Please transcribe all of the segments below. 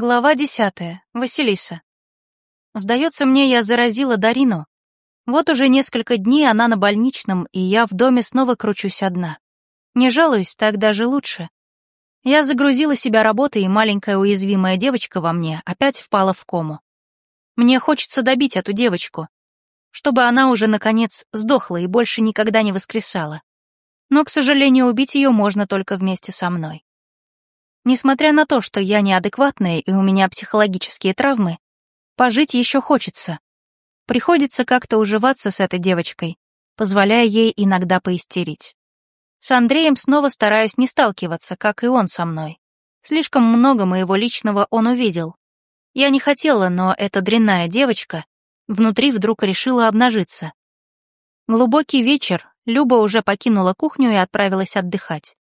Глава десятая. Василиса. Сдается мне, я заразила Дарину. Вот уже несколько дней она на больничном, и я в доме снова кручусь одна. Не жалуюсь, так даже лучше. Я загрузила себя работой, и маленькая уязвимая девочка во мне опять впала в кому. Мне хочется добить эту девочку, чтобы она уже, наконец, сдохла и больше никогда не воскресала. Но, к сожалению, убить ее можно только вместе со мной. Несмотря на то, что я неадекватная и у меня психологические травмы, пожить еще хочется. Приходится как-то уживаться с этой девочкой, позволяя ей иногда поистерить. С Андреем снова стараюсь не сталкиваться, как и он со мной. Слишком много моего личного он увидел. Я не хотела, но эта дрянная девочка внутри вдруг решила обнажиться. Глубокий вечер, Люба уже покинула кухню и отправилась отдыхать.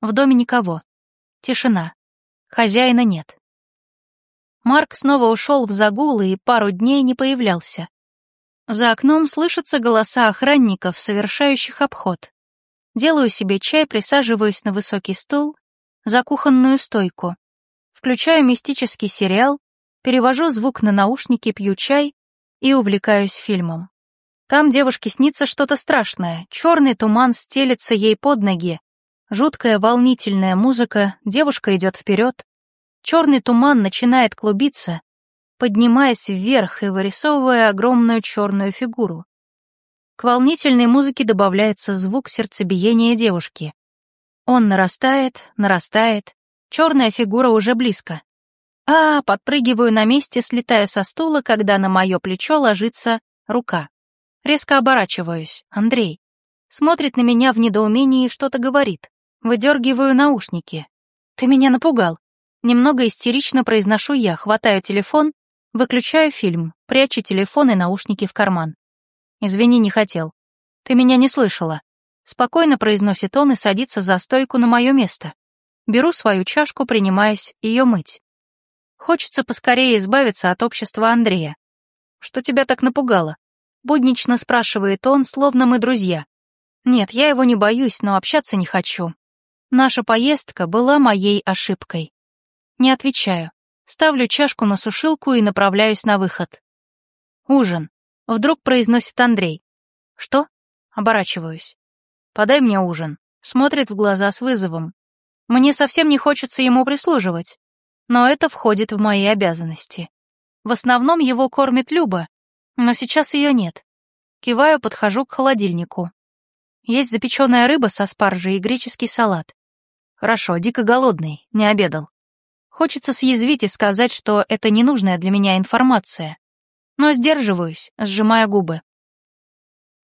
В доме никого. Тишина. Хозяина нет. Марк снова ушел в загул и пару дней не появлялся. За окном слышатся голоса охранников, совершающих обход. Делаю себе чай, присаживаюсь на высокий стул, за кухонную стойку. Включаю мистический сериал, перевожу звук на наушники, пью чай и увлекаюсь фильмом. Там девушке снится что-то страшное, черный туман стелется ей под ноги, Жуткая волнительная музыка, девушка идет вперед. Черный туман начинает клубиться, поднимаясь вверх и вырисовывая огромную черную фигуру. К волнительной музыке добавляется звук сердцебиения девушки. Он нарастает, нарастает, черная фигура уже близко. А, подпрыгиваю на месте, слетая со стула, когда на мое плечо ложится рука. Резко оборачиваюсь. Андрей. Смотрит на меня в недоумении и что-то говорит. Выдергиваю наушники. «Ты меня напугал». Немного истерично произношу я, хватаю телефон, выключаю фильм, прячу телефон и наушники в карман. «Извини, не хотел. Ты меня не слышала». Спокойно произносит он и садится за стойку на мое место. Беру свою чашку, принимаясь ее мыть. Хочется поскорее избавиться от общества Андрея. «Что тебя так напугало?» Буднично спрашивает он, словно мы друзья. Нет, я его не боюсь, но общаться не хочу. Наша поездка была моей ошибкой. Не отвечаю. Ставлю чашку на сушилку и направляюсь на выход. Ужин. Вдруг произносит Андрей. Что? Оборачиваюсь. Подай мне ужин. Смотрит в глаза с вызовом. Мне совсем не хочется ему прислуживать, но это входит в мои обязанности. В основном его кормит Люба, но сейчас ее нет. Киваю, подхожу к холодильнику. Есть запеченная рыба со спаржей и греческий салат. Хорошо, дико голодный, не обедал. Хочется съязвить и сказать, что это ненужная для меня информация. Но сдерживаюсь, сжимая губы.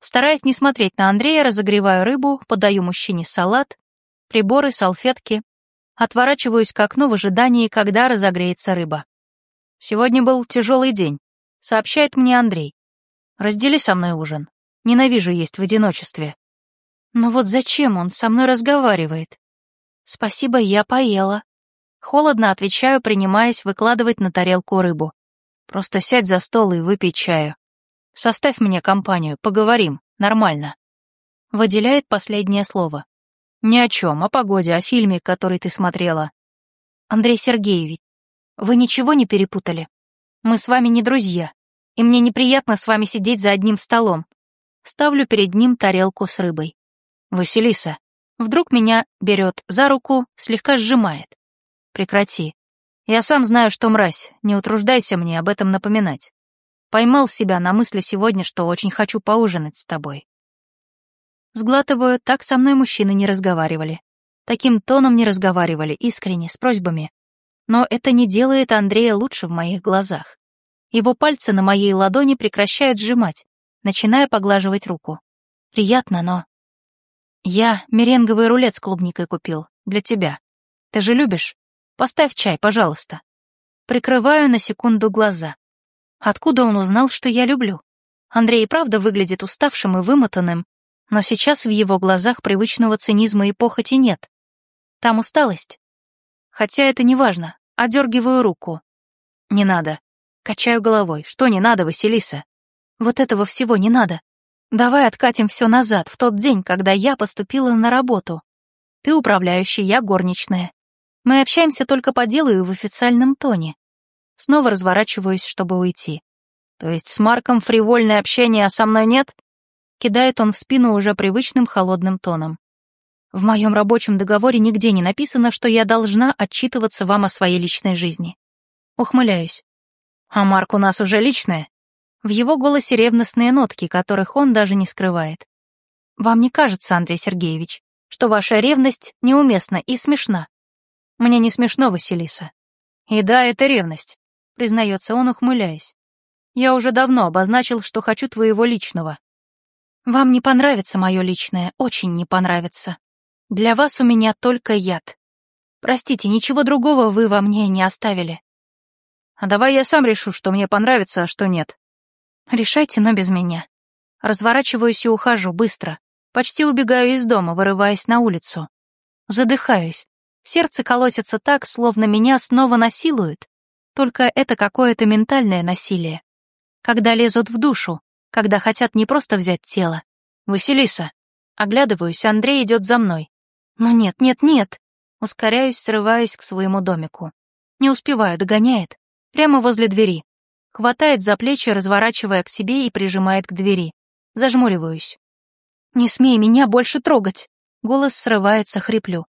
Стараясь не смотреть на Андрея, разогреваю рыбу, подаю мужчине салат, приборы, салфетки. Отворачиваюсь к окну в ожидании, когда разогреется рыба. Сегодня был тяжелый день, сообщает мне Андрей. Раздели со мной ужин. Ненавижу есть в одиночестве. Но вот зачем он со мной разговаривает? «Спасибо, я поела». Холодно отвечаю, принимаясь выкладывать на тарелку рыбу. «Просто сядь за стол и выпей чаю. Составь мне компанию, поговорим, нормально». Выделяет последнее слово. «Ни о чем, о погоде, о фильме, который ты смотрела». «Андрей Сергеевич, вы ничего не перепутали? Мы с вами не друзья, и мне неприятно с вами сидеть за одним столом». Ставлю перед ним тарелку с рыбой. «Василиса, Вдруг меня берет за руку, слегка сжимает. Прекрати. Я сам знаю, что мразь, не утруждайся мне об этом напоминать. Поймал себя на мысли сегодня, что очень хочу поужинать с тобой. Сглатываю, так со мной мужчины не разговаривали. Таким тоном не разговаривали, искренне, с просьбами. Но это не делает Андрея лучше в моих глазах. Его пальцы на моей ладони прекращают сжимать, начиная поглаживать руку. Приятно, но «Я меренговый рулет с клубникой купил. Для тебя. Ты же любишь? Поставь чай, пожалуйста». Прикрываю на секунду глаза. Откуда он узнал, что я люблю? Андрей правда выглядит уставшим и вымотанным, но сейчас в его глазах привычного цинизма и похоти нет. Там усталость. Хотя это не важно. Одергиваю руку. Не надо. Качаю головой. Что не надо, Василиса? Вот этого всего не надо. Давай откатим все назад, в тот день, когда я поступила на работу. Ты управляющий, я горничная. Мы общаемся только по делу и в официальном тоне. Снова разворачиваюсь, чтобы уйти. То есть с Марком фривольное общение, а со мной нет? Кидает он в спину уже привычным холодным тоном. В моем рабочем договоре нигде не написано, что я должна отчитываться вам о своей личной жизни. Ухмыляюсь. А Марк у нас уже личное? В его голосе ревностные нотки, которых он даже не скрывает. Вам не кажется, Андрей Сергеевич, что ваша ревность неуместна и смешна? Мне не смешно, Василиса. И да, это ревность, признается он, ухмыляясь. Я уже давно обозначил, что хочу твоего личного. Вам не понравится мое личное, очень не понравится. Для вас у меня только яд. Простите, ничего другого вы во мне не оставили. А давай я сам решу, что мне понравится, а что нет. Решайте, но без меня. Разворачиваюсь и ухожу быстро. Почти убегаю из дома, вырываясь на улицу. Задыхаюсь. Сердце колотится так, словно меня снова насилуют. Только это какое-то ментальное насилие. Когда лезут в душу, когда хотят не просто взять тело. «Василиса!» Оглядываюсь, Андрей идет за мной. Но нет, нет, нет. Ускоряюсь, срываюсь к своему домику. Не успеваю, догоняет. Прямо возле двери. Хватает за плечи, разворачивая к себе и прижимает к двери. Зажмуриваюсь. «Не смей меня больше трогать!» Голос срывается, хриплю.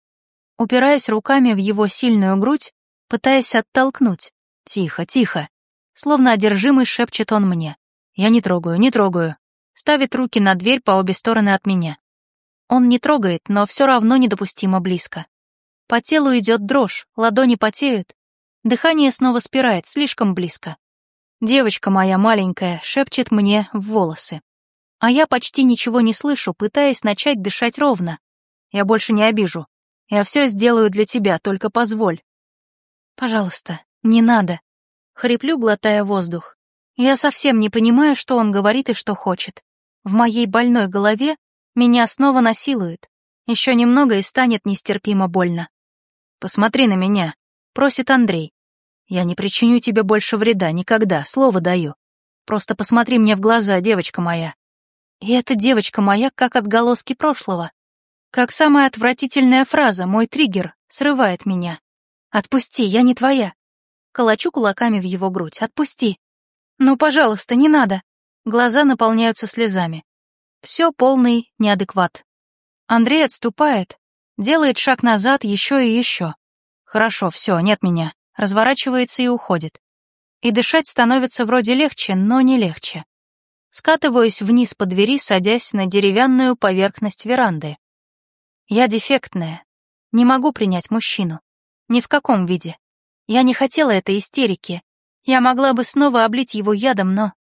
Упираюсь руками в его сильную грудь, пытаясь оттолкнуть. «Тихо, тихо!» Словно одержимый шепчет он мне. «Я не трогаю, не трогаю!» Ставит руки на дверь по обе стороны от меня. Он не трогает, но все равно недопустимо близко. По телу идет дрожь, ладони потеют. Дыхание снова спирает, слишком близко. Девочка моя маленькая шепчет мне в волосы. А я почти ничего не слышу, пытаясь начать дышать ровно. Я больше не обижу. Я все сделаю для тебя, только позволь. Пожалуйста, не надо. Хриплю, глотая воздух. Я совсем не понимаю, что он говорит и что хочет. В моей больной голове меня снова насилуют. Еще немного и станет нестерпимо больно. «Посмотри на меня», — просит Андрей. «Я не причиню тебе больше вреда, никогда, слово даю. Просто посмотри мне в глаза, девочка моя». И эта девочка моя как отголоски прошлого. Как самая отвратительная фраза, мой триггер, срывает меня. «Отпусти, я не твоя». Колочу кулаками в его грудь. «Отпусти». «Ну, пожалуйста, не надо». Глаза наполняются слезами. Все полный неадекват. Андрей отступает, делает шаг назад еще и еще. Хорошо, все, нет меня. Разворачивается и уходит. И дышать становится вроде легче, но не легче. Скатываюсь вниз по двери, садясь на деревянную поверхность веранды. Я дефектная. Не могу принять мужчину. Ни в каком виде. Я не хотела этой истерики. Я могла бы снова облить его ядом, но...